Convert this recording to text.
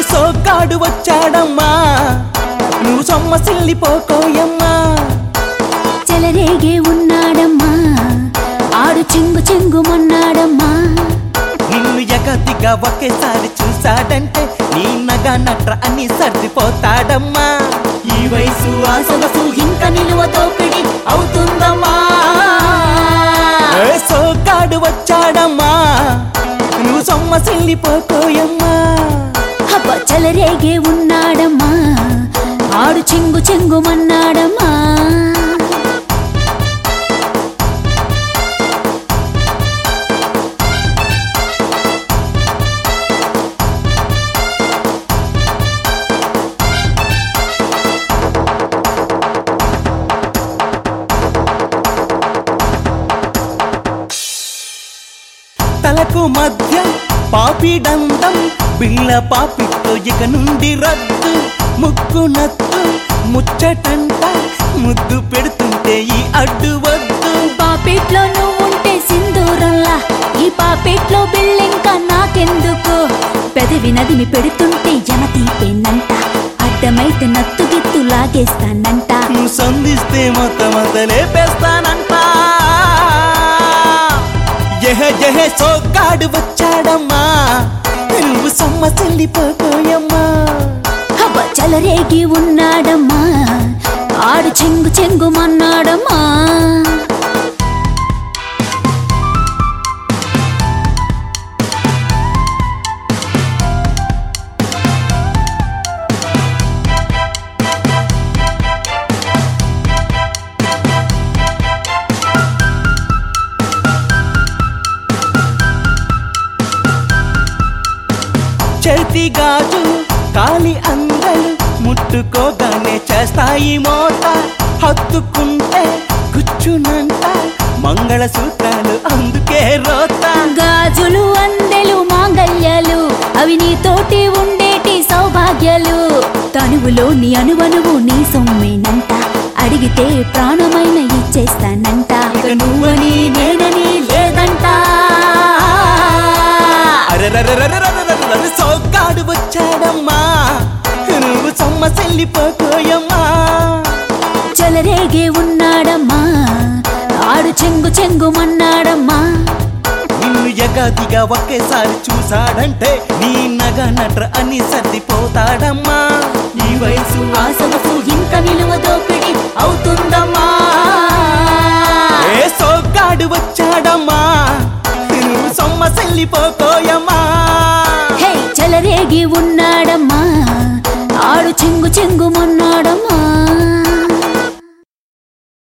సోకాడు వచ్చాడమ్మా? నువ్వు సొమ్మసిల్లిపోకోయమ్మా చెలరేగే ఉన్నాడమ్మా. ఆడు చెంగు చెంగుమన్నాడమ్మా. నిన్ను ఎగతిగా ఒకేసారి చూశాడంటే నీ నగ నట్ర అని సర్దిపోతాడమ్మా. ఈ వయసు ఆ సొగసు ఇంకా నిలువ దోపిడి అవుతుందమ్మా. సోకాడు వచ్చాడమ్మా? నువ్వు సొమ్మసిల్లిపోకోయమ్మా అలరేగే ఉన్నాడమ్మా. ఆడు చెంగు చెంగుమన్నాడమ్మా. తలకు మధ్య పాపిడందం బిళ్ళ పాపితో ఇక నుండి రద్దు. ముక్కు నత్తు ముచ్చటంట ముద్దు పెడుతుంటే ఈ అడ్డు వద్దు. పాపెట్లో నువ్వుంటే సింధూరంలా ఈ పాపెట్లో బిళ్ళింకా నాకెందుకు? పెదవి నదిమి పెడుతుంటే జమ తీపేనంట అడ్డమైతే నత్తు గిత్తు లాగేస్తానంట సంధిస్తే మొత్తం అంత లేపేస్తానంట. జహ జహ వచ్చాడమ్మా. నువ్వు సమ్మ చెల్లిపోకోయమ్మా అబ్బ చలరేగి ఉన్నాడమ్మా. ఆడు చెంగు చెంగు మన్నాడమ్మా చేతి గాజు కాలి అందలు ముట్టుకోగానే చేస్తాయి మోట హత్తుకుంటే కూర్చునంట మంగళసూత్రాలు అందుకే రోత. గాజులు అందెలు మాంగళ్యాలు అవి నీ తోటి ఉండేటి సౌభాగ్యాలు. తనువులోని అనువనువు నీ సొమ్మేనంట. అడిగితే ప్రాణమైన ఇచ్చేస్తానంట. నువ్వని నేనని లేదంట. సోగ్గాడు వచ్చాడమ్మా. నువ్వు సొమ్మసిల్లిపోకోయమ్మా చెలరేగే ఉన్నాడమ్మా. ఆడు చెంగు చెంగుమన్నాడమ్మా. నిన్ను ఎగాదిగా ఒకేసారి చూసాడంటే నీ నగ నట్ర అని సర్దిపోతాడమ్మా. ఈ వయసు ఆ సొగసు ఇంకా నిలువ దోపిడి అవుతుందమ్మా. ఏ సోగ్గాడు వచ్చాడమ్మా. నువ్వు సొమ్మసిల్లిపోకోయమ్మా హే అలరేగి ఉన్నాడమ్మా. ఆడు చెంగు చెంగు మొన్నాడమ్మా